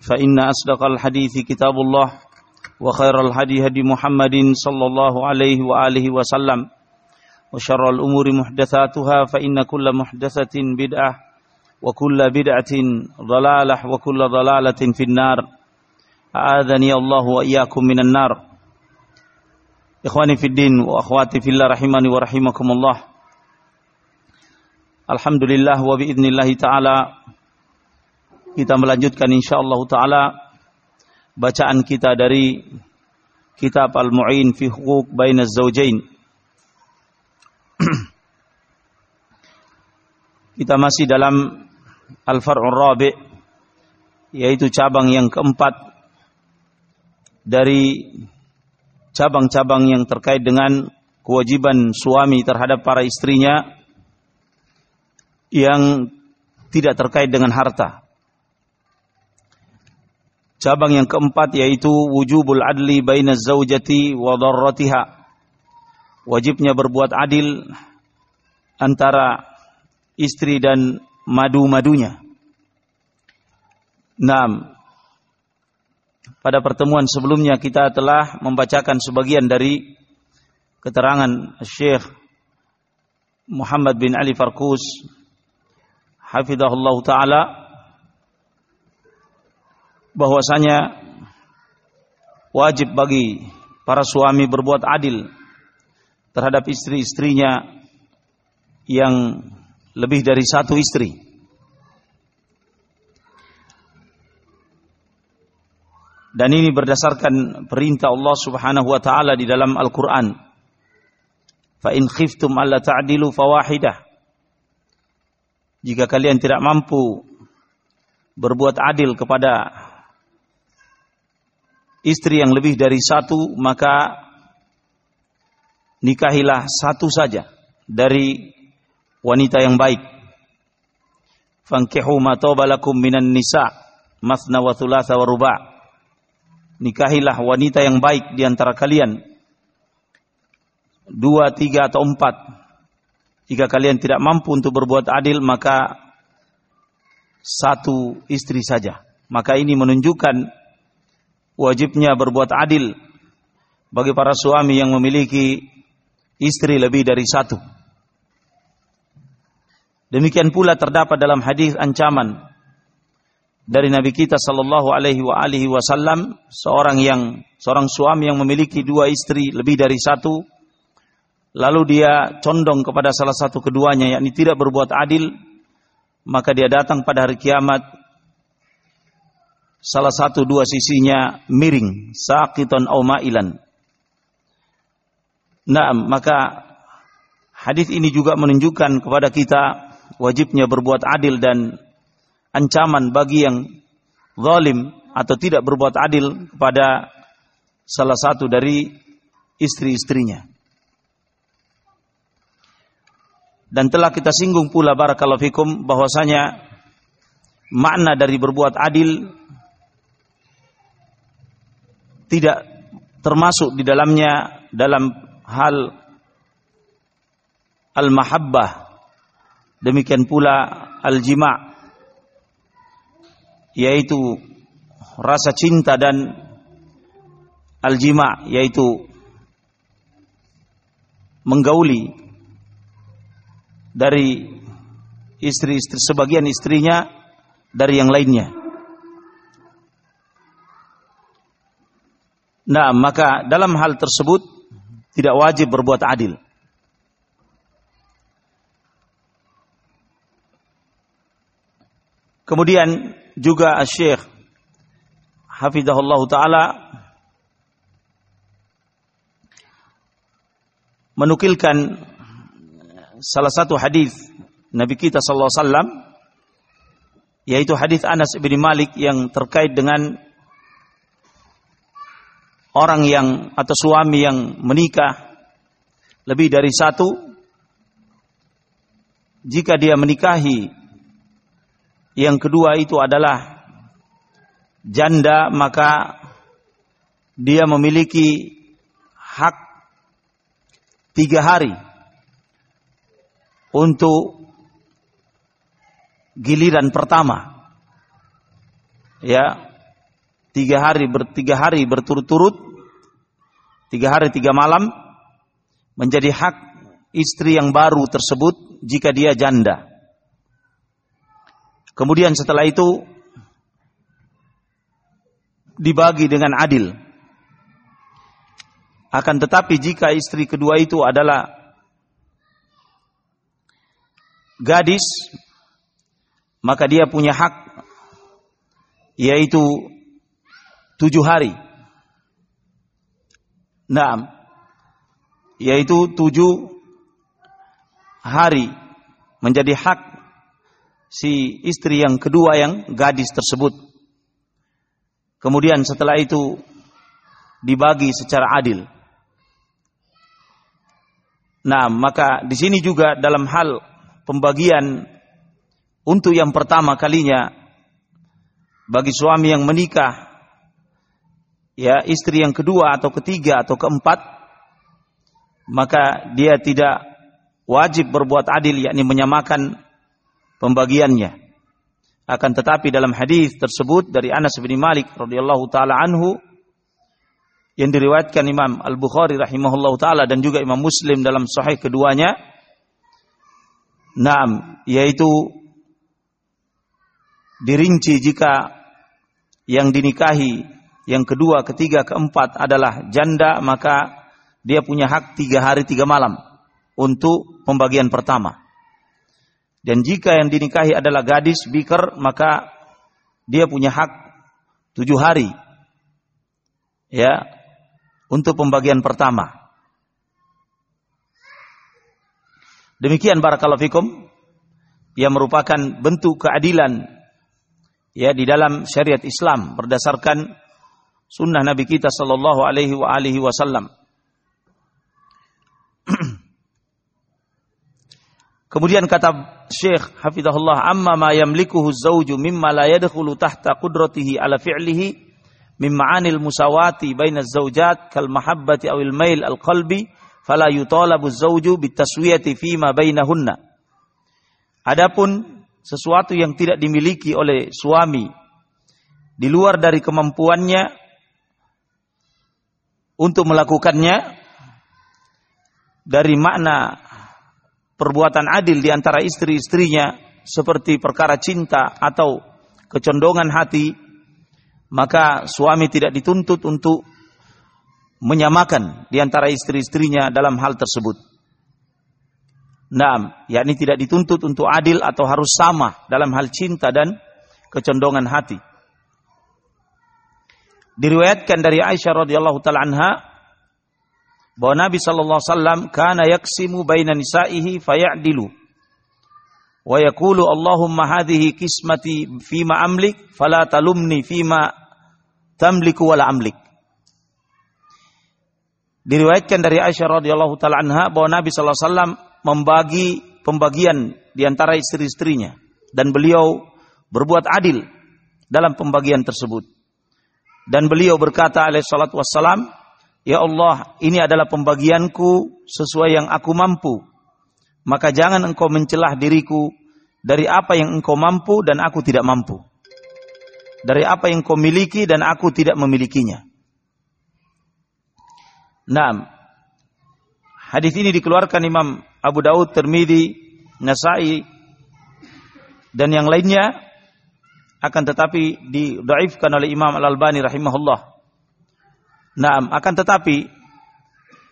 فإن أصدق الحديث كتاب الله وخير الهدي هدي محمد صلى الله عليه وآله وسلم وشر الأمور محدثاتها فإن كل محدثة بدعة وكل بدعة ضلالة وكل ضلالة في النار. أعاذني الله وإياكم من النار. إخواني في الدين وأخواتي في الله رحمني ورحمكم الله. Alhamdulillah wa biidnillahi ta'ala kita melanjutkan insyaallah taala bacaan kita dari kitab Al-Mu'in fi Huquq Bainaz Zawjain. kita masih dalam Al-Far'ur Rabi' yaitu cabang yang keempat dari cabang-cabang yang terkait dengan kewajiban suami terhadap para istrinya yang tidak terkait dengan harta. Cabang yang keempat yaitu wujubul adli baina zaujati wa darratiha. Wajibnya berbuat adil antara istri dan madu-madunya. Nah, pada pertemuan sebelumnya kita telah membacakan sebagian dari keterangan Syekh Muhammad bin Ali Farkus hafizahullah taala bahwasanya wajib bagi para suami berbuat adil terhadap istri-istrinya yang lebih dari satu istri. Dan ini berdasarkan perintah Allah Subhanahu wa taala di dalam Al-Qur'an. Fa in khiftum alla ta'dilu fawahidah. Jika kalian tidak mampu berbuat adil kepada istri yang lebih dari satu, maka nikahilah satu saja dari wanita yang baik. Fankihu ma lakum minan nisa masna wa thulatha wa ruba'. Nikahilah wanita yang baik di antara kalian. Dua, tiga atau empat. Jika kalian tidak mampu untuk berbuat adil, maka satu istri saja. Maka ini menunjukkan wajibnya berbuat adil bagi para suami yang memiliki istri lebih dari satu. Demikian pula terdapat dalam hadis ancaman dari Nabi kita sallallahu alaihi wasallam seorang yang seorang suami yang memiliki dua istri lebih dari satu lalu dia condong kepada salah satu keduanya yakni tidak berbuat adil maka dia datang pada hari kiamat salah satu dua sisinya miring saqiton au mailan Nah, maka hadis ini juga menunjukkan kepada kita wajibnya berbuat adil dan ancaman bagi yang zalim atau tidak berbuat adil kepada salah satu dari istri-istrinya. Dan telah kita singgung pula barakallahu fikum bahwasanya makna dari berbuat adil tidak termasuk di dalamnya dalam hal al-mahabbah demikian pula al-jima' yaitu rasa cinta dan al-jima' yaitu menggauli dari istri-istri sebagian istrinya dari yang lainnya. Nah, maka dalam hal tersebut tidak wajib berbuat adil. Kemudian juga Syekh Hafizahullah Ta'ala menukilkan salah satu hadis Nabi kita sallallahu alaihi wasallam yaitu hadis Anas bin Malik yang terkait dengan orang yang atau suami yang menikah lebih dari satu jika dia menikahi yang kedua itu adalah janda maka dia memiliki hak tiga hari untuk giliran pertama. Ya tiga hari bertiga hari berturut-turut tiga hari tiga malam menjadi hak istri yang baru tersebut jika dia janda. Kemudian setelah itu dibagi dengan adil. Akan tetapi jika istri kedua itu adalah gadis, maka dia punya hak yaitu tujuh hari. Nah, yaitu tujuh hari menjadi hak si istri yang kedua yang gadis tersebut. Kemudian setelah itu dibagi secara adil. Nah, maka di sini juga dalam hal pembagian untuk yang pertama kalinya bagi suami yang menikah ya istri yang kedua atau ketiga atau keempat maka dia tidak wajib berbuat adil yakni menyamakan pembagiannya. Akan tetapi dalam hadis tersebut dari Anas bin Malik radhiyallahu taala anhu yang diriwayatkan Imam Al-Bukhari rahimahullahu taala dan juga Imam Muslim dalam sahih keduanya Naam yaitu dirinci jika yang dinikahi yang kedua, ketiga, keempat adalah janda, maka dia punya hak tiga hari tiga malam untuk pembagian pertama. Dan jika yang dinikahi adalah gadis biker, maka dia punya hak tujuh hari, ya, untuk pembagian pertama. Demikian barakallahu fikum yang merupakan bentuk keadilan ya di dalam syariat Islam berdasarkan sunnah Nabi kita sallallahu alaihi wa alihi wasallam. Kemudian kata Syekh Hafizahullah amma ma yamlikuhu zawju mimma la yadkhulu tahta qudratihi ala fi'lihi min ma'anil musawati baina zawjat kal mahabbati awil mail al qalbi fala yutalabu zawju bitaswiyati fima bainahunna. Adapun sesuatu yang tidak dimiliki oleh suami di luar dari kemampuannya untuk melakukannya dari makna perbuatan adil di antara istri-istrinya seperti perkara cinta atau kecondongan hati maka suami tidak dituntut untuk menyamakan di antara istri-istrinya dalam hal tersebut. Naam, yakni tidak dituntut untuk adil atau harus sama dalam hal cinta dan kecondongan hati. Diriwayatkan dari Aisyah radhiyallahu taala anha bahwa Nabi sallallahu alaihi wasallam kana yaksimu baina nisaihi fayadilu wa yaqulu Allahumma hadhihi kismati fima amlik fala talumni fima tamliku wala amlik. Diriwayatkan dari Aisyah radhiyallahu taala anha bahwa Nabi sallallahu alaihi wasallam membagi pembagian di antara istri-istrinya dan beliau berbuat adil dalam pembagian tersebut. Dan beliau berkata alaih salatu wassalam, Ya Allah, ini adalah pembagianku sesuai yang aku mampu. Maka jangan engkau mencelah diriku dari apa yang engkau mampu dan aku tidak mampu. Dari apa yang engkau miliki dan aku tidak memilikinya. Nah, hadis ini dikeluarkan Imam Abu Daud, Tirmidzi, Nasai dan yang lainnya akan tetapi didaifkan oleh Imam Al-Albani rahimahullah. Nah, akan tetapi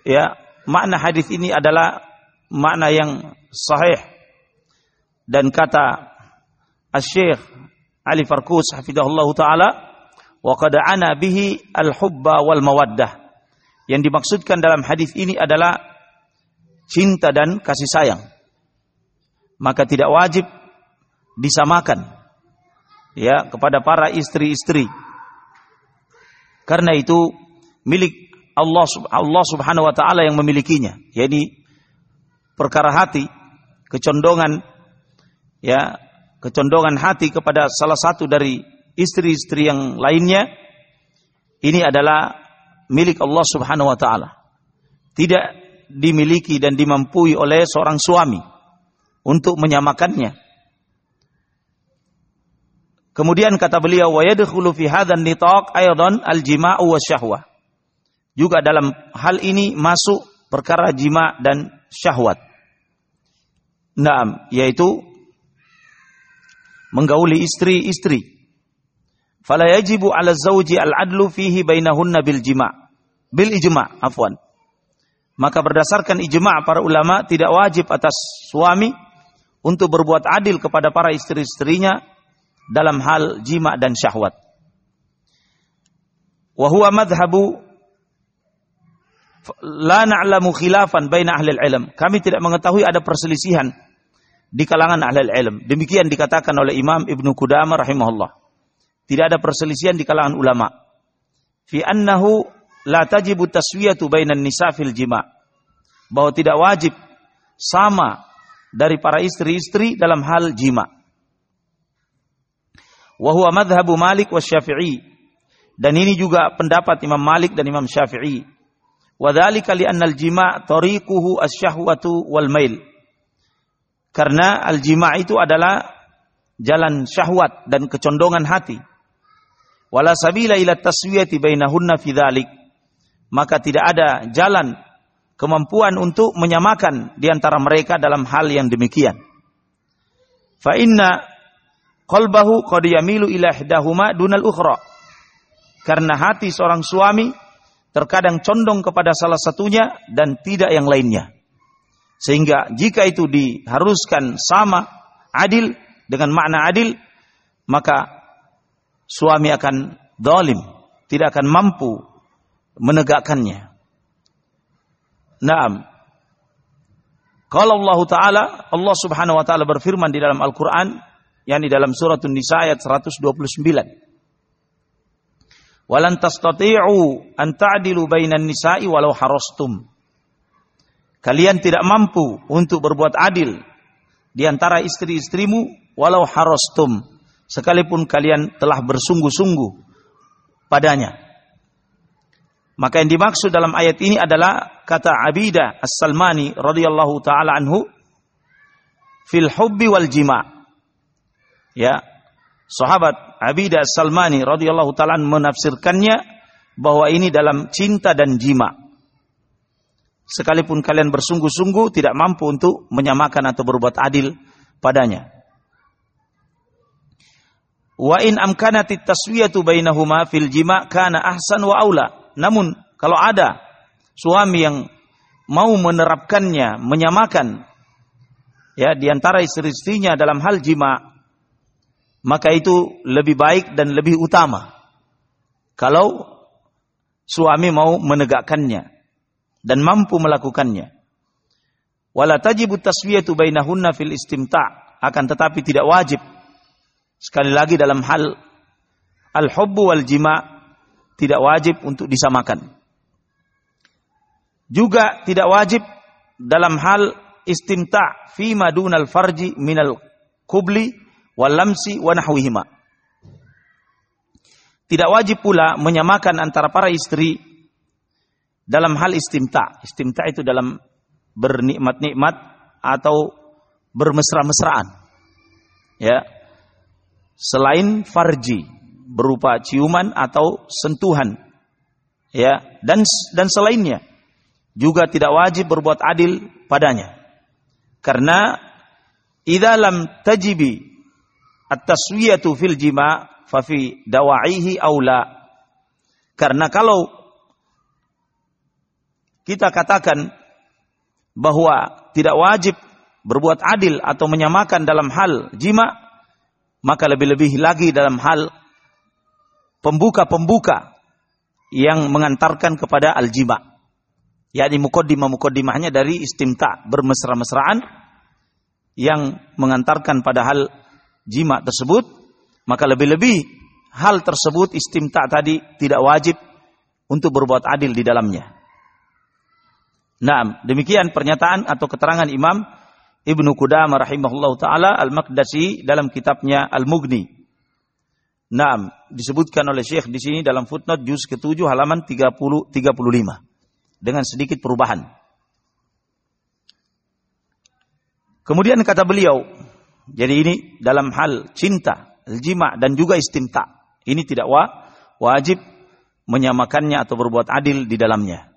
ya makna hadis ini adalah makna yang sahih dan kata Asy-Syaikh Ali Farkus hafizahullah taala wa qad ana bihi al-hubba wal mawaddah. Yang dimaksudkan dalam hadis ini adalah cinta dan kasih sayang. Maka tidak wajib disamakan ya kepada para istri-istri. Karena itu milik Allah Allah Subhanahu wa taala yang memilikinya. Jadi perkara hati, kecondongan ya, kecondongan hati kepada salah satu dari istri-istri yang lainnya ini adalah milik Allah Subhanahu wa taala. Tidak dimiliki dan dimampui oleh seorang suami untuk menyamakannya. Kemudian kata beliau wa yadkhulu fi hadzal nitaq aidan al-jima'u wasyahwah. Juga dalam hal ini masuk perkara jima dan syahwat. Naam, yaitu menggauli istri-istri. Fala yajibu 'ala zawji al-'adlu fihi bainahunna bil jima' bil ijma' afwan. Maka berdasarkan ijma' para ulama tidak wajib atas suami untuk berbuat adil kepada para istri-istrinya dalam hal jima dan syahwat. Wa huwa madhhabu la na'lamu khilafan baina ahli ilm. Kami tidak mengetahui ada perselisihan di kalangan ahli ilm. Demikian dikatakan oleh Imam Ibnu Qudamah rahimahullah. Tidak ada perselisihan di kalangan ulama. Fi annahu la tajibu taswiyatu bainan nisa fil jima. Bahwa tidak wajib sama dari para istri-istri dalam hal jima. Wa huwa madhhabu Malik wa Syafi'i. Dan ini juga pendapat Imam Malik dan Imam Syafi'i Wadhalika li'anna al-jima' tariquhu asy-syahwatu wal mail. Karena al-jima' itu adalah jalan syahwat dan kecondongan hati. Wala sabila ila taswiyati bainahunna fi dhalik. Maka tidak ada jalan kemampuan untuk menyamakan di antara mereka dalam hal yang demikian. Fa inna qalbahu qad yamilu ila ihdahuma dunal ukhra. Karena hati seorang suami terkadang condong kepada salah satunya dan tidak yang lainnya. Sehingga jika itu diharuskan sama, adil, dengan makna adil, maka suami akan dolim, tidak akan mampu menegakkannya. Naam. Kalau Allah Ta'ala, Allah Subhanahu Wa Ta'ala berfirman di dalam Al-Quran, yakni dalam surat An-Nisa ayat 129. Walan tastati'u an ta'dilu bainan nisa'i walau harastum. Kalian tidak mampu untuk berbuat adil di antara istri-istrimu walau harastum sekalipun kalian telah bersungguh-sungguh padanya. Maka yang dimaksud dalam ayat ini adalah kata Abidah As-Salmani radhiyallahu taala anhu fil hubbi wal jima. Ya, sahabat Abidah Salmani radhiyallahu taala menafsirkannya bahwa ini dalam cinta dan jima. Sekalipun kalian bersungguh-sungguh tidak mampu untuk menyamakan atau berbuat adil padanya. Wa in amkanati taswiyatu bainahuma fil jima kana ahsan wa aula. Namun kalau ada suami yang mau menerapkannya, menyamakan ya di antara istri-istrinya dalam hal jima, maka itu lebih baik dan lebih utama. Kalau suami mau menegakkannya dan mampu melakukannya. Wala tajibu taswiyatu bainahunna fil istimta' akan tetapi tidak wajib sekali lagi dalam hal al-hubbu wal jima' tidak wajib untuk disamakan. Juga tidak wajib dalam hal istimta' fi madunal farji minal kubli walamsi wa nahwihima. Tidak wajib pula menyamakan antara para istri dalam hal istimta. Istimta itu dalam bernikmat-nikmat atau bermesra-mesraan. Ya. Selain farji berupa ciuman atau sentuhan. Ya, dan dan selainnya juga tidak wajib berbuat adil padanya. Karena idza lam tajibi at-taswiyatu fil jima fa fi dawa'ihi aula. Karena kalau kita katakan bahwa tidak wajib berbuat adil atau menyamakan dalam hal jima, maka lebih-lebih lagi dalam hal pembuka-pembuka yang mengantarkan kepada al-jima. yakni mukaddimah-mukaddimahnya dari istimta bermesra-mesraan yang mengantarkan pada hal jima tersebut, maka lebih-lebih hal tersebut istimta tadi tidak wajib untuk berbuat adil di dalamnya. Nah, demikian pernyataan atau keterangan Imam Ibnu Qudamah rahimahullah taala Al-Maqdasi dalam kitabnya Al-Mughni. Naam, disebutkan oleh Syekh di sini dalam footnote juz ke-7 halaman 30 35 dengan sedikit perubahan. Kemudian kata beliau, jadi ini dalam hal cinta, jima dan juga istimta. Ini tidak wa, wajib menyamakannya atau berbuat adil di dalamnya.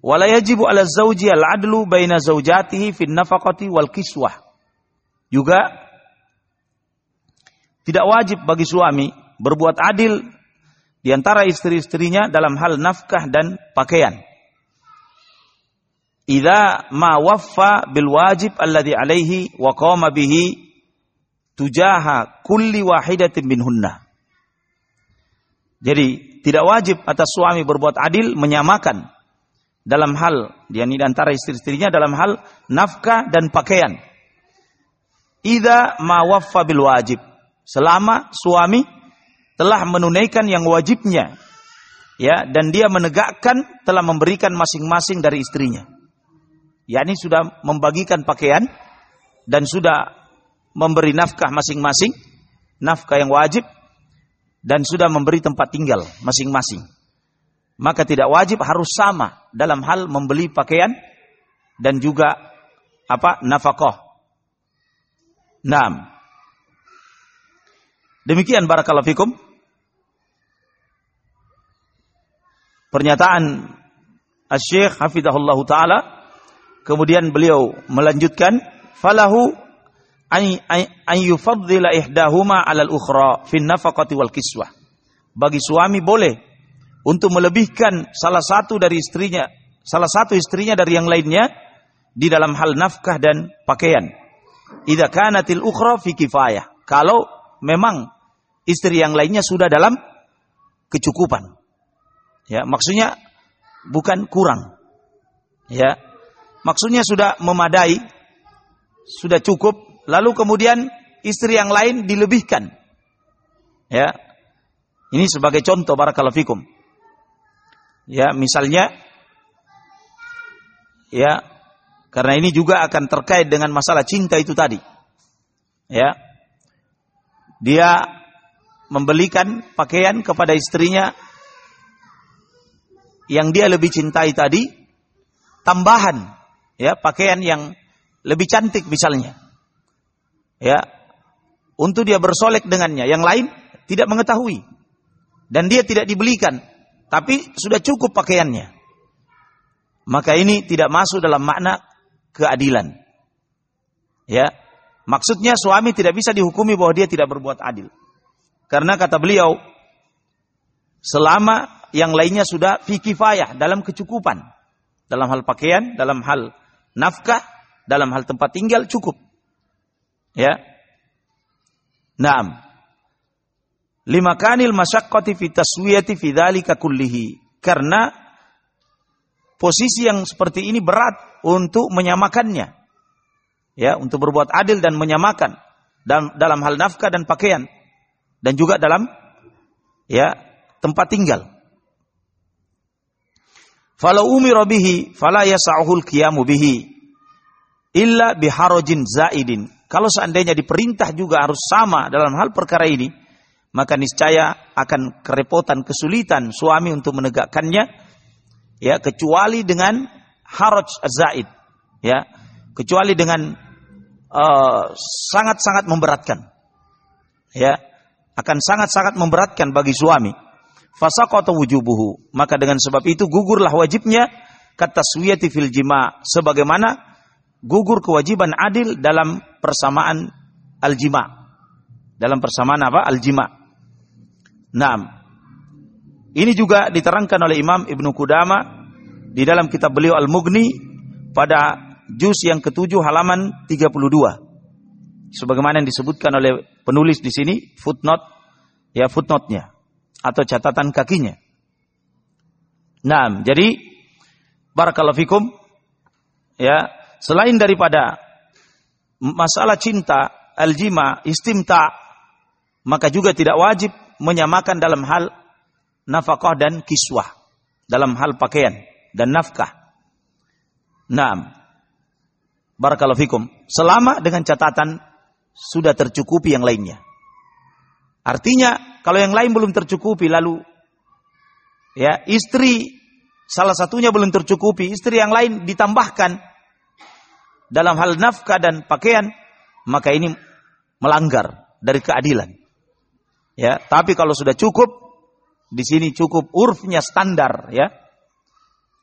Wala yajibu ala zawji al-adlu baina zawjatihi fin nafaqati wal kiswah. Juga tidak wajib bagi suami berbuat adil di antara istri-istrinya dalam hal nafkah dan pakaian. Idza ma waffa bil wajib alladhi alaihi wa qama bihi tujaha kulli wahidatin minhunna. Jadi tidak wajib atas suami berbuat adil menyamakan dalam hal dia ini antara istri-istrinya dalam hal nafkah dan pakaian. Ida ma waffa bil wajib. Selama suami telah menunaikan yang wajibnya. Ya, dan dia menegakkan telah memberikan masing-masing dari istrinya. Yakni sudah membagikan pakaian dan sudah memberi nafkah masing-masing, nafkah yang wajib dan sudah memberi tempat tinggal masing-masing maka tidak wajib harus sama dalam hal membeli pakaian dan juga apa nafkah. Naam. Demikian barakallahu fikum. Pernyataan Asy-Syaikh Hafizahullah taala kemudian beliau melanjutkan falahu an yufaddila ihdahuma 'ala al-ukhra fi nafaqati wal kiswah. Bagi suami boleh untuk melebihkan salah satu dari istrinya, salah satu istrinya dari yang lainnya di dalam hal nafkah dan pakaian. Idza kanatil ukhra fi kifayah. Kalau memang istri yang lainnya sudah dalam kecukupan. Ya, maksudnya bukan kurang. Ya. Maksudnya sudah memadai, sudah cukup, lalu kemudian istri yang lain dilebihkan. Ya. Ini sebagai contoh barakallahu fikum. Ya, misalnya ya, karena ini juga akan terkait dengan masalah cinta itu tadi. Ya. Dia membelikan pakaian kepada istrinya yang dia lebih cintai tadi tambahan ya pakaian yang lebih cantik misalnya ya untuk dia bersolek dengannya yang lain tidak mengetahui dan dia tidak dibelikan tapi sudah cukup pakaiannya. Maka ini tidak masuk dalam makna keadilan. Ya. Maksudnya suami tidak bisa dihukumi bahwa dia tidak berbuat adil. Karena kata beliau, selama yang lainnya sudah fikifayah dalam kecukupan. Dalam hal pakaian, dalam hal nafkah, dalam hal tempat tinggal cukup. Ya. Naam lima kanil masyaqqati fi taswiyati fi dzalika kullihi. Karena posisi yang seperti ini berat untuk menyamakannya. Ya, untuk berbuat adil dan menyamakan dalam, dalam hal nafkah dan pakaian dan juga dalam ya tempat tinggal. Falau umira bihi fala yas'ahul qiyamu bihi illa biharajin zaidin. Kalau seandainya diperintah juga harus sama dalam hal perkara ini, maka niscaya akan kerepotan, kesulitan suami untuk menegakkannya, ya kecuali dengan haraj zaid, ya kecuali dengan uh, sangat-sangat uh, memberatkan, ya akan sangat-sangat memberatkan bagi suami. Fasaqata wujubuhu, maka dengan sebab itu gugurlah wajibnya kata suwiyati fil jima sebagaimana gugur kewajiban adil dalam persamaan al-jima. Dalam persamaan apa? Al-jima. Naam. Ini juga diterangkan oleh Imam Ibnu Kudama di dalam kitab beliau Al-Mughni pada juz yang ketujuh halaman 32. Sebagaimana yang disebutkan oleh penulis di sini footnote ya footnote-nya atau catatan kakinya. Nah, jadi barakallahu fikum ya, selain daripada masalah cinta, aljima, istimta, maka juga tidak wajib menyamakan dalam hal nafkah dan kiswah dalam hal pakaian dan nafkah. Naam. Barakallahu fikum. Selama dengan catatan sudah tercukupi yang lainnya. Artinya kalau yang lain belum tercukupi lalu ya istri salah satunya belum tercukupi, istri yang lain ditambahkan dalam hal nafkah dan pakaian, maka ini melanggar dari keadilan. Ya, tapi kalau sudah cukup di sini cukup urfnya standar ya.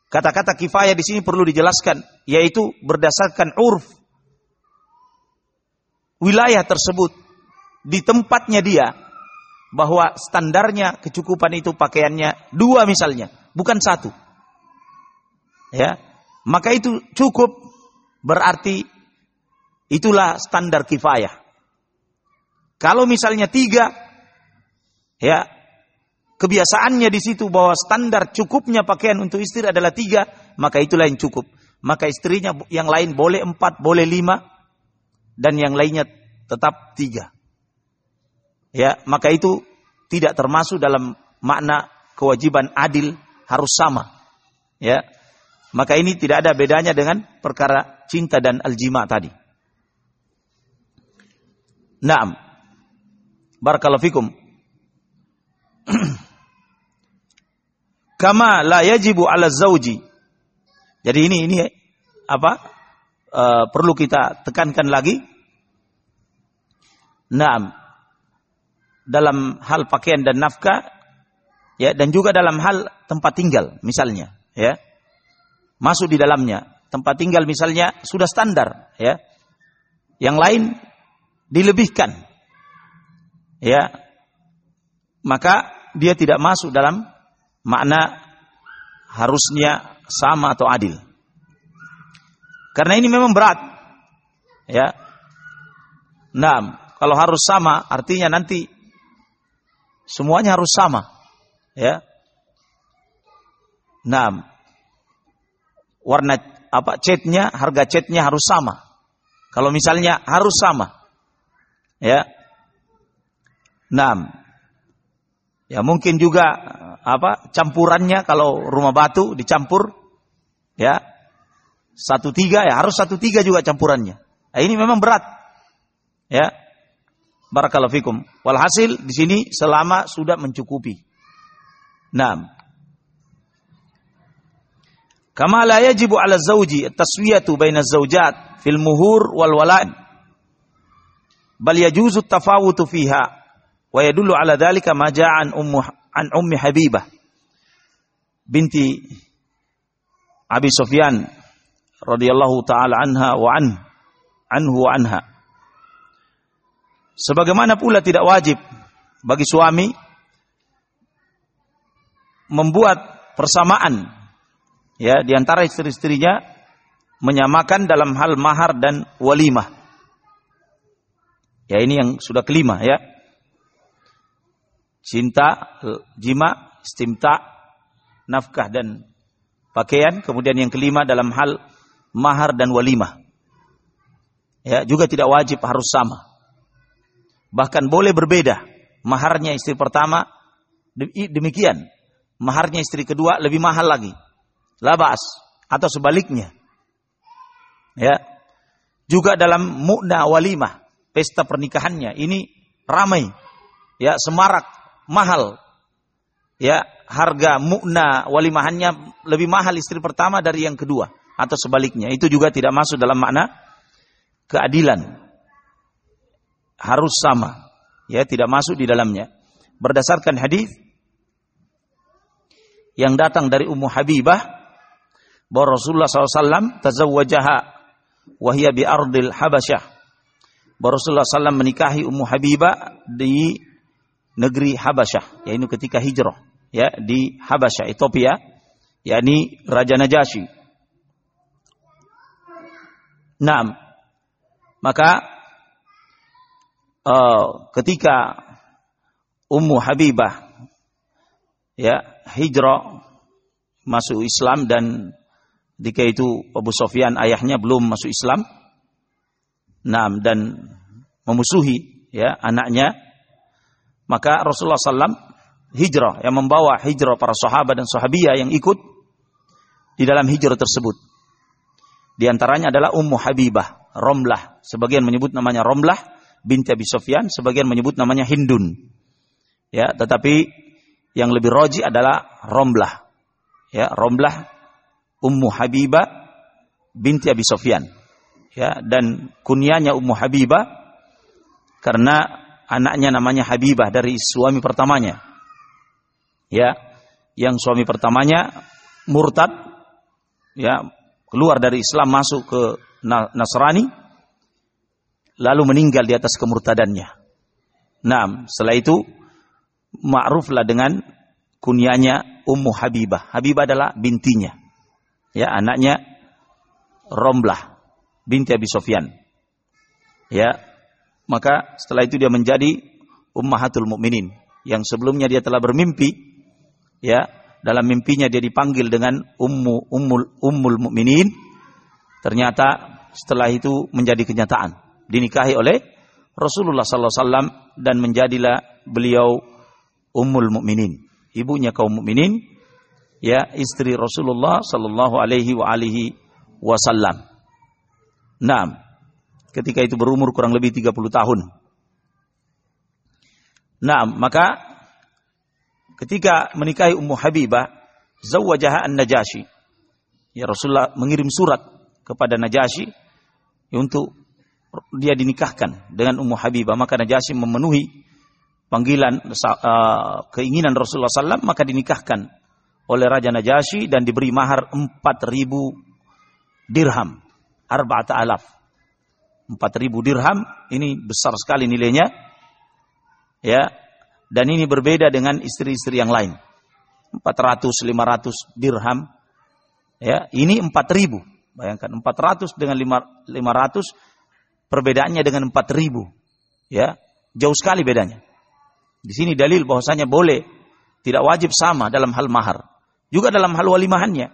Kata-kata kifayah di sini perlu dijelaskan yaitu berdasarkan urf wilayah tersebut di tempatnya dia bahwa standarnya kecukupan itu pakaiannya dua misalnya, bukan satu. Ya, maka itu cukup berarti itulah standar kifayah. Kalau misalnya tiga, ya kebiasaannya di situ bahwa standar cukupnya pakaian untuk istri adalah tiga, maka itulah yang cukup. Maka istrinya yang lain boleh empat, boleh lima, dan yang lainnya tetap tiga ya maka itu tidak termasuk dalam makna kewajiban adil harus sama. Ya maka ini tidak ada bedanya dengan perkara cinta dan aljima tadi. Naam. Barakallahu fikum. Kama la yajibu ala zauji. Jadi ini ini apa uh, perlu kita tekankan lagi. Naam dalam hal pakaian dan nafkah ya dan juga dalam hal tempat tinggal misalnya ya. Masuk di dalamnya tempat tinggal misalnya sudah standar ya. Yang lain dilebihkan ya. Maka dia tidak masuk dalam makna harusnya sama atau adil. Karena ini memang berat ya. Nah kalau harus sama artinya nanti Semuanya harus sama. Ya. Nah, warna apa catnya, harga catnya harus sama. Kalau misalnya harus sama. Ya. Nah, ya mungkin juga apa campurannya kalau rumah batu dicampur ya satu tiga ya harus satu tiga juga campurannya. Nah, ini memang berat. Ya, Barakallahu fikum. Walhasil di sini selama sudah mencukupi. Naam. Kama la yajibu 'ala zawji at-taswiyatu baina az-zawjat fil muhur wal walad. Bal yajuzu at-tafawutu fiha wa yadullu 'ala dhalika ma ja'a an ummu an ummi Habibah binti Abi Sufyan radhiyallahu taala anha wa an anhu wa anha Sebagaimana pula tidak wajib bagi suami membuat persamaan ya di antara istri-istrinya menyamakan dalam hal mahar dan walimah. Ya ini yang sudah kelima ya. Cinta, jima, istimta, nafkah dan pakaian. Kemudian yang kelima dalam hal mahar dan walimah. Ya, juga tidak wajib harus sama. Bahkan boleh berbeda. Maharnya istri pertama demikian. Maharnya istri kedua lebih mahal lagi. Labas atau sebaliknya. Ya. Juga dalam mu'na walimah, pesta pernikahannya ini ramai. Ya, semarak, mahal. Ya, harga mu'na walimahannya lebih mahal istri pertama dari yang kedua atau sebaliknya. Itu juga tidak masuk dalam makna keadilan harus sama. Ya, tidak masuk di dalamnya. Berdasarkan hadis yang datang dari Ummu Habibah bahwa Rasulullah SAW tazawwajaha wahia bi ardil Habasyah. Bahwa Rasulullah SAW menikahi Ummu Habibah di negeri Habasyah, yaitu ketika hijrah ya di Habasyah, Ethiopia, yakni Raja Najasyi. Nah, maka uh, ketika Ummu Habibah ya hijrah masuk Islam dan ketika itu Abu Sofyan ayahnya belum masuk Islam. Nah, dan memusuhi ya anaknya maka Rasulullah SAW hijrah yang membawa hijrah para sahabat dan sahabiyah yang ikut di dalam hijrah tersebut. Di antaranya adalah Ummu Habibah, Romlah. Sebagian menyebut namanya Romlah binti Abi Sufyan, sebagian menyebut namanya Hindun. Ya, tetapi yang lebih roji adalah Romlah. Ya, Romlah Ummu Habibah binti Abi Sufyan. Ya, dan kunyanya Ummu Habibah karena anaknya namanya Habibah dari suami pertamanya. Ya, yang suami pertamanya murtad ya keluar dari Islam masuk ke Nasrani lalu meninggal di atas kemurtadannya. Nah, setelah itu ma'ruflah dengan kunyanya Ummu Habibah. Habibah adalah bintinya. Ya, anaknya Romlah binti Abi Sofyan. Ya, maka setelah itu dia menjadi ummahatul mukminin yang sebelumnya dia telah bermimpi ya dalam mimpinya dia dipanggil dengan ummu ummul ummul mukminin ternyata setelah itu menjadi kenyataan dinikahi oleh Rasulullah sallallahu alaihi wasallam dan menjadilah beliau ummul mukminin. Ibunya kaum mukminin ya istri Rasulullah sallallahu alaihi wa alihi wasallam. Nah ketika itu berumur kurang lebih 30 tahun. Nah maka ketika menikahi Ummu Habibah, zawwajaha an-Najasyi. Ya Rasulullah mengirim surat kepada Najasyi untuk dia dinikahkan dengan Ummu Habibah, maka Najasyi memenuhi panggilan uh, keinginan Rasulullah SAW, maka dinikahkan oleh Raja Najasyi dan diberi mahar 4000 dirham, arba'ata alaf. 4000 dirham ini besar sekali nilainya. Ya, dan ini berbeda dengan istri-istri yang lain. 400, 500 dirham. Ya, ini 4000. Bayangkan 400 dengan 500 perbedaannya dengan 4000. Ya, jauh sekali bedanya. Di sini dalil bahwasanya boleh tidak wajib sama dalam hal mahar. Juga dalam hal walimahannya.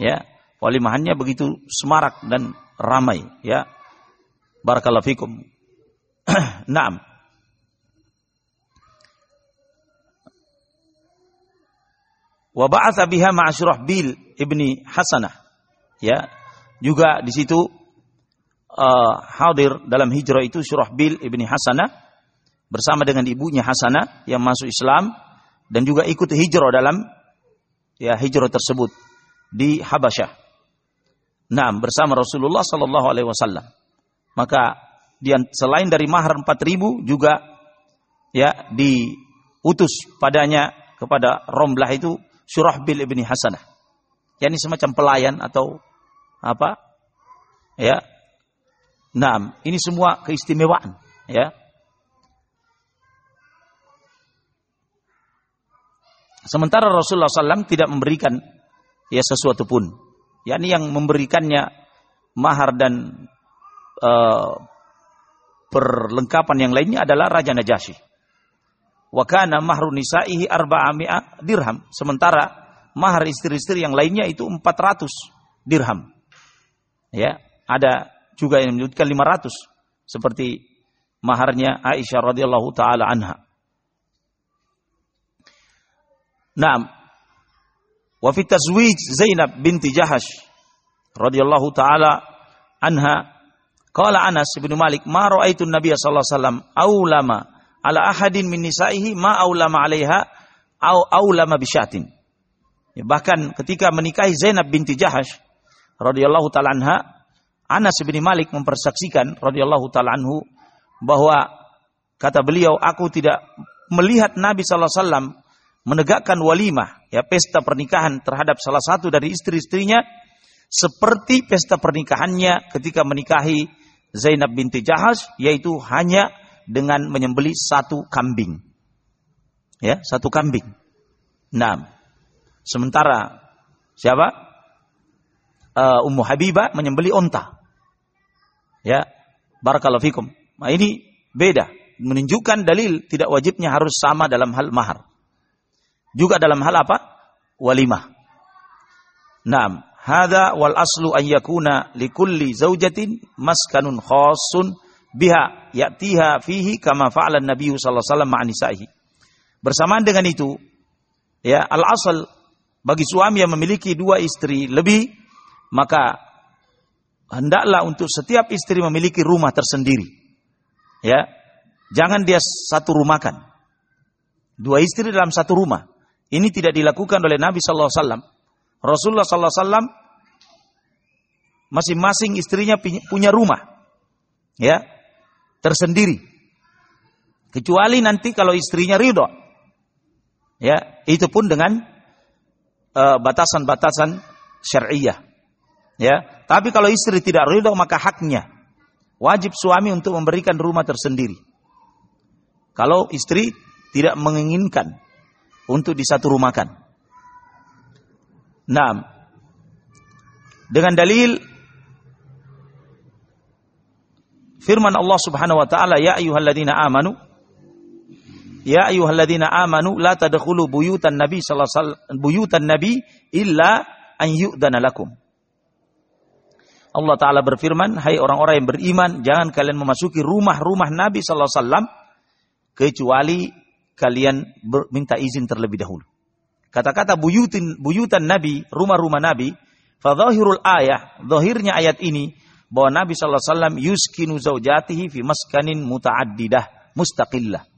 Ya, walimahannya begitu semarak dan ramai, ya. Barakallahu fikum. Naam. Wa ba'atha biha bil ibni Hasanah. Ya. Juga di situ uh, hadir dalam hijrah itu bil ibni Hasanah bersama dengan ibunya Hasanah yang masuk Islam dan juga ikut hijrah dalam ya hijrah tersebut di Habasyah. Nah, bersama Rasulullah sallallahu alaihi wasallam. Maka dia selain dari mahar 4000 juga ya diutus padanya kepada Romlah itu Surahbil ibni Hasanah. Yani semacam pelayan atau apa? Ya. Nah, ini semua keistimewaan, ya. Sementara Rasulullah SAW tidak memberikan ya sesuatu pun. yakni yang memberikannya mahar dan uh, perlengkapan yang lainnya adalah Raja Najasyi. Wa kana mahru nisaihi arba'ami'a dirham. Sementara mahar istri-istri yang lainnya itu 400 dirham. Ya, ada juga yang menyebutkan 500 seperti maharnya Aisyah radhiyallahu taala anha. Naam. Wa fi tazwij Zainab binti Jahash radhiyallahu taala anha qala Anas bin Malik ma raaitu an-nabiy sallallahu alaihi wasallam aulama ala ahadin min nisaihi ma aulama 'alaiha au aulama bisyatin. Ya, bahkan ketika menikahi Zainab binti Jahash radhiyallahu taala anha, Anas bin Malik mempersaksikan radhiyallahu taala anhu bahwa kata beliau aku tidak melihat Nabi sallallahu alaihi menegakkan walimah ya pesta pernikahan terhadap salah satu dari istri-istrinya seperti pesta pernikahannya ketika menikahi Zainab binti Jahash yaitu hanya dengan menyembeli satu kambing. Ya, satu kambing. Nah, sementara siapa? Uh, Ummu Habibah menyembeli onta. Ya, barakallahu fikum. Nah, ini beda, menunjukkan dalil tidak wajibnya harus sama dalam hal mahar. Juga dalam hal apa? Walimah. Naam, hadza wal aslu an yakuna likulli zaujatin maskanun khassun biha ya'tiha fihi kama fa'ala Nabi sallallahu alaihi wasallam Bersamaan dengan itu, ya al-asal bagi suami yang memiliki dua istri lebih, maka hendaklah untuk setiap istri memiliki rumah tersendiri. Ya, jangan dia satu rumahkan. Dua istri dalam satu rumah. Ini tidak dilakukan oleh Nabi Sallallahu Alaihi Wasallam. Rasulullah Sallallahu Alaihi Wasallam masing-masing istrinya punya rumah, ya, tersendiri. Kecuali nanti kalau istrinya ridho, ya, itu pun dengan Eh, batasan-batasan uh, syariah. Ya, tapi kalau istri tidak ridho maka haknya wajib suami untuk memberikan rumah tersendiri. Kalau istri tidak menginginkan untuk disatu rumahkan. Nah, dengan dalil firman Allah Subhanahu wa taala ya ayyuhalladzina amanu Ya ayyuhalladzina amanu la tadkhulu buyutan nabi sallallahu buyutan nabi illa an yu'dana lakum. Allah taala berfirman, "Hai orang-orang yang beriman, jangan kalian memasuki rumah-rumah Nabi sallallahu alaihi wasallam kecuali kalian minta izin terlebih dahulu." Kata-kata buyutin buyutan Nabi, rumah-rumah Nabi, fadhahirul ayah, zahirnya ayat ini bahwa Nabi sallallahu alaihi wasallam yuskinu zaujatihi fi maskanin muta'addidah, mustaqillah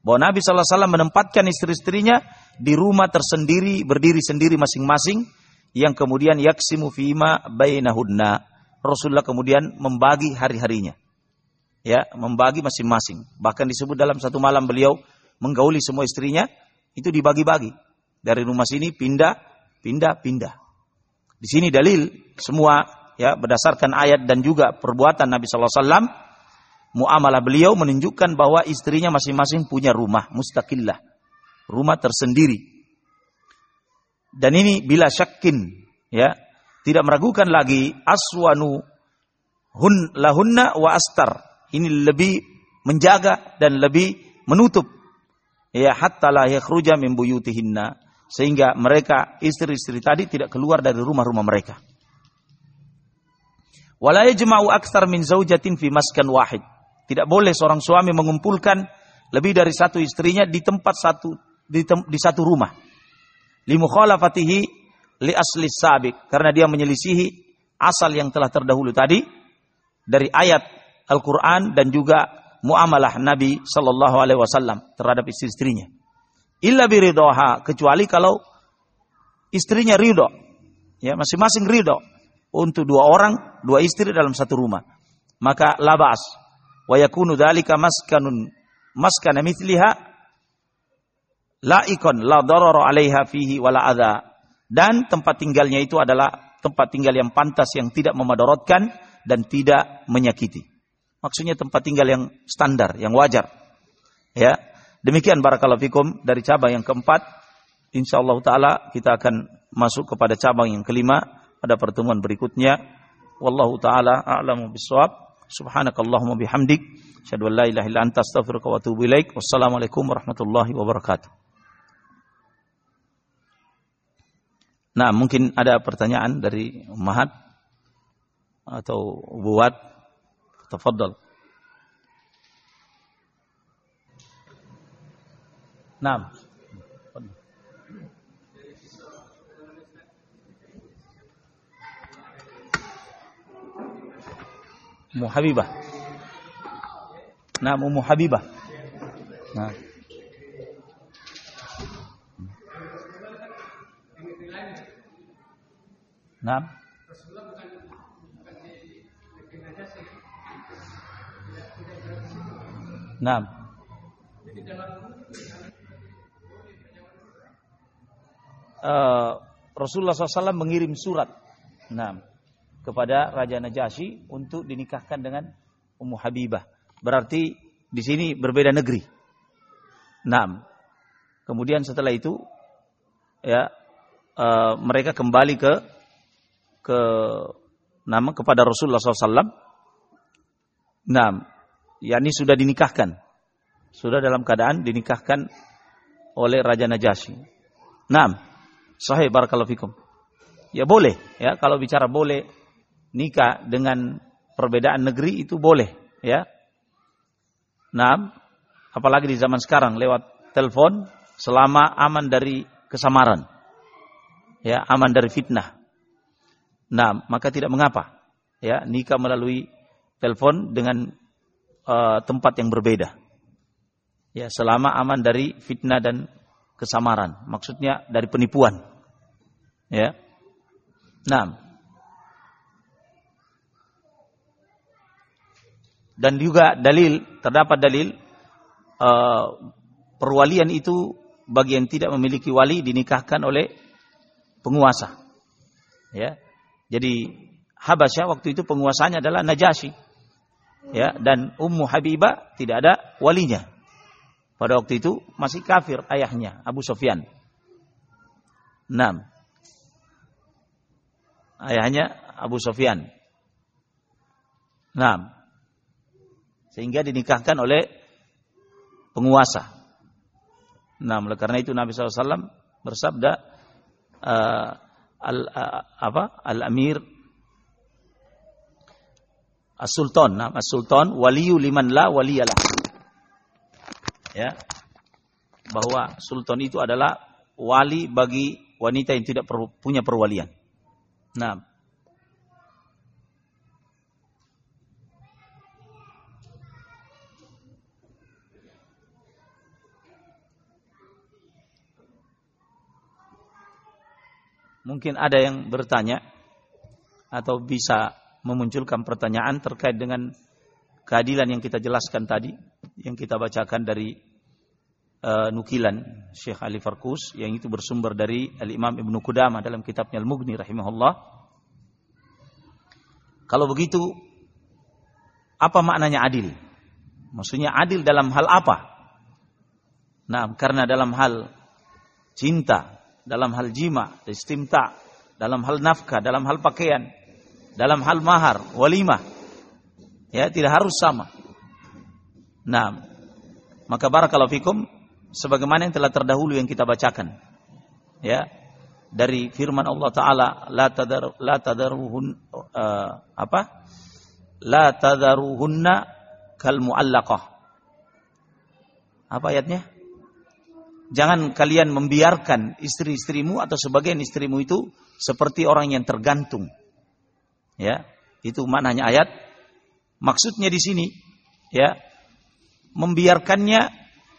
bahwa Nabi SAW menempatkan istri-istrinya di rumah tersendiri, berdiri sendiri masing-masing, yang kemudian yaksimu fima bainahunna. Rasulullah kemudian membagi hari-harinya. Ya, membagi masing-masing. Bahkan disebut dalam satu malam beliau menggauli semua istrinya, itu dibagi-bagi. Dari rumah sini pindah, pindah, pindah. Di sini dalil semua ya berdasarkan ayat dan juga perbuatan Nabi sallallahu alaihi wasallam muamalah beliau menunjukkan bahwa istrinya masing-masing punya rumah mustaqillah, rumah tersendiri. Dan ini bila syakin, ya, tidak meragukan lagi aswanu hun lahunna wa astar. Ini lebih menjaga dan lebih menutup ya hatta la yakhruja min buyutihinna sehingga mereka istri-istri tadi tidak keluar dari rumah-rumah mereka. Wala yajma'u aktsar min zaujatin fi maskan wahid. Tidak boleh seorang suami mengumpulkan lebih dari satu istrinya di tempat satu di, tem, di satu rumah. Li mukhalafatihi li asli sabik karena dia menyelisihi asal yang telah terdahulu tadi dari ayat Al-Qur'an dan juga muamalah Nabi sallallahu alaihi wasallam terhadap istri-istrinya. Illa biridoha kecuali kalau istrinya ridho. Ya, masing-masing ridho untuk dua orang, dua istri dalam satu rumah. Maka labas wa yakunu dzalika maskanun maskana mithliha laikon la darara 'alaiha fihi wala adha dan tempat tinggalnya itu adalah tempat tinggal yang pantas yang tidak memadorotkan dan tidak menyakiti. Maksudnya tempat tinggal yang standar, yang wajar. Ya. Demikian barakallahu fikum dari cabang yang keempat. Insyaallah taala kita akan masuk kepada cabang yang kelima pada pertemuan berikutnya. Wallahu taala a'lamu bissawab. Subhanakallahumma bihamdik. Asyhadu an la ilaha illa anta astaghfiruka wa atubu ilaik. Wassalamualaikum warahmatullahi wabarakatuh. Nah, mungkin ada pertanyaan dari Mahat atau buat tafadhal. Nah. Ummu Habibah. Nah, Ummu Habibah. Nah. Nah. Nah. Uh, Rasulullah SAW mengirim surat. Nah kepada Raja Najasyi untuk dinikahkan dengan Ummu Habibah. Berarti di sini berbeda negeri. Nah, kemudian setelah itu ya e, mereka kembali ke ke nama kepada Rasulullah SAW. Nah, yakni sudah dinikahkan, sudah dalam keadaan dinikahkan oleh Raja Najasyi. Nah, sahih barakallahu fikum. Ya boleh, ya kalau bicara boleh nikah dengan perbedaan negeri itu boleh, ya. Nah, apalagi di zaman sekarang lewat telepon selama aman dari kesamaran. Ya, aman dari fitnah. Nah, maka tidak mengapa ya nikah melalui telepon dengan uh, tempat yang berbeda. Ya, selama aman dari fitnah dan kesamaran. Maksudnya dari penipuan. Ya. Nah. Dan juga dalil, terdapat dalil uh, perwalian itu bagi yang tidak memiliki wali dinikahkan oleh penguasa. Ya. Jadi Habasyah waktu itu penguasanya adalah Najasyi. Ya, dan Ummu Habibah tidak ada walinya. Pada waktu itu masih kafir ayahnya Abu Sofyan. Enam. Ayahnya Abu Sofyan. Enam. Sehingga dinikahkan oleh penguasa. Nah, oleh karena itu Nabi SAW bersabda, uh, al, apa? Al-Amir As-Sultan, nah, As-Sultan waliyu liman la waliyalah. Ya. Bahwa sultan itu adalah wali bagi wanita yang tidak punya perwalian. Nah, Mungkin ada yang bertanya atau bisa memunculkan pertanyaan terkait dengan keadilan yang kita jelaskan tadi, yang kita bacakan dari uh, nukilan Syekh Ali Farkus yang itu bersumber dari Al-Imam Ibnu Qudamah dalam kitabnya Al-Mughni rahimahullah. Kalau begitu apa maknanya adil? Maksudnya adil dalam hal apa? Nah, karena dalam hal cinta, dalam hal jima, istimta, dalam hal nafkah, dalam hal pakaian, dalam hal mahar, walimah. Ya, tidak harus sama. Nah, maka barakallahu fikum sebagaimana yang telah terdahulu yang kita bacakan. Ya, dari firman Allah taala la tadar la tadaruhun uh, apa? La tadaruhunna kal muallaqah. Apa ayatnya? Jangan kalian membiarkan istri-istrimu atau sebagian istrimu itu seperti orang yang tergantung. Ya, itu maknanya ayat. Maksudnya di sini ya membiarkannya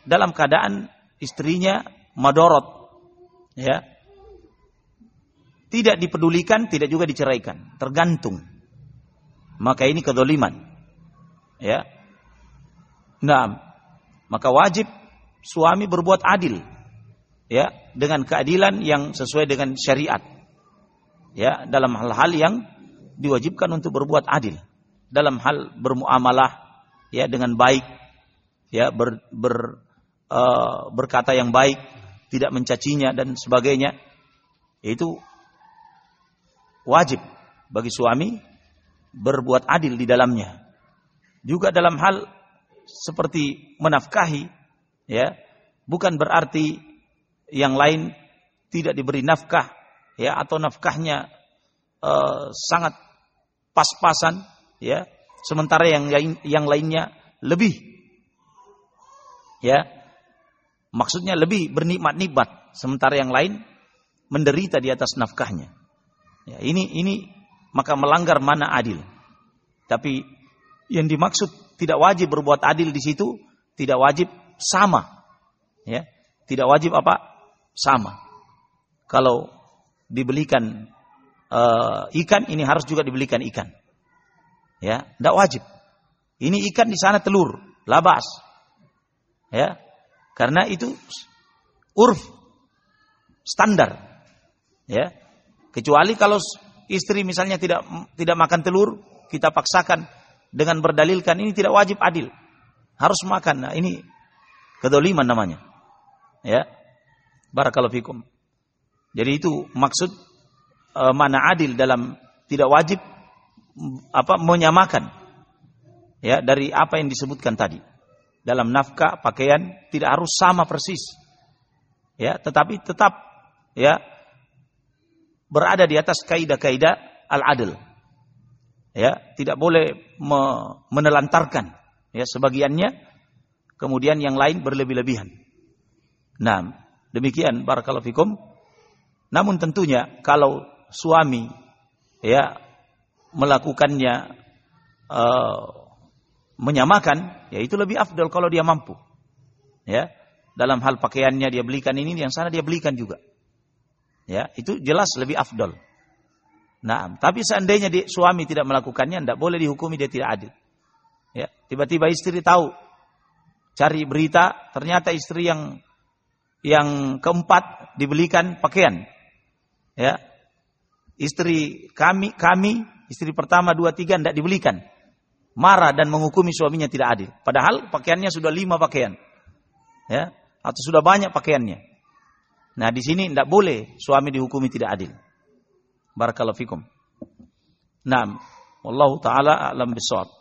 dalam keadaan istrinya madorot ya tidak dipedulikan tidak juga diceraikan tergantung maka ini kedoliman ya nah maka wajib suami berbuat adil ya dengan keadilan yang sesuai dengan syariat ya dalam hal-hal yang diwajibkan untuk berbuat adil dalam hal bermuamalah ya dengan baik ya ber, ber uh, berkata yang baik tidak mencacinya dan sebagainya itu wajib bagi suami berbuat adil di dalamnya. Juga dalam hal seperti menafkahi ya. Bukan berarti yang lain tidak diberi nafkah ya atau nafkahnya uh, sangat pas-pasan ya. Sementara yang yang lainnya lebih ya. Maksudnya lebih bernikmat-nikmat sementara yang lain menderita di atas nafkahnya. Ya ini ini maka melanggar mana adil. Tapi yang dimaksud tidak wajib berbuat adil di situ tidak wajib sama ya tidak wajib apa sama kalau dibelikan uh, ikan ini harus juga dibelikan ikan. Ya, tidak wajib. Ini ikan di sana telur, labas. Ya, karena itu urf standar. Ya, kecuali kalau istri misalnya tidak tidak makan telur, kita paksakan dengan berdalilkan ini tidak wajib adil, harus makan. Nah, ini kedoliman namanya. Ya, barakallahu fikum. Jadi itu maksud e, mana adil dalam tidak wajib apa menyamakan. Ya dari apa yang disebutkan tadi. Dalam nafkah pakaian tidak harus sama persis. Ya tetapi tetap ya berada di atas kaidah-kaidah al-adil. Ya tidak boleh me menelantarkan ya sebagiannya kemudian yang lain berlebih-lebihan Nah, demikian barakallahu fikum. Namun tentunya kalau suami ya melakukannya uh, menyamakan, ya itu lebih afdal kalau dia mampu. Ya, dalam hal pakaiannya dia belikan ini, yang sana dia belikan juga. Ya, itu jelas lebih afdal. Nah, tapi seandainya di, suami tidak melakukannya, tidak boleh dihukumi dia tidak adil. Ya, tiba-tiba istri tahu, cari berita, ternyata istri yang yang keempat dibelikan pakaian. Ya, istri kami kami istri pertama dua tiga tidak dibelikan. Marah dan menghukumi suaminya tidak adil. Padahal pakaiannya sudah lima pakaian. Ya, atau sudah banyak pakaiannya. Nah, di sini tidak boleh suami dihukumi tidak adil. Barakallahu fikum. Naam, wallahu taala a'lam bissawab.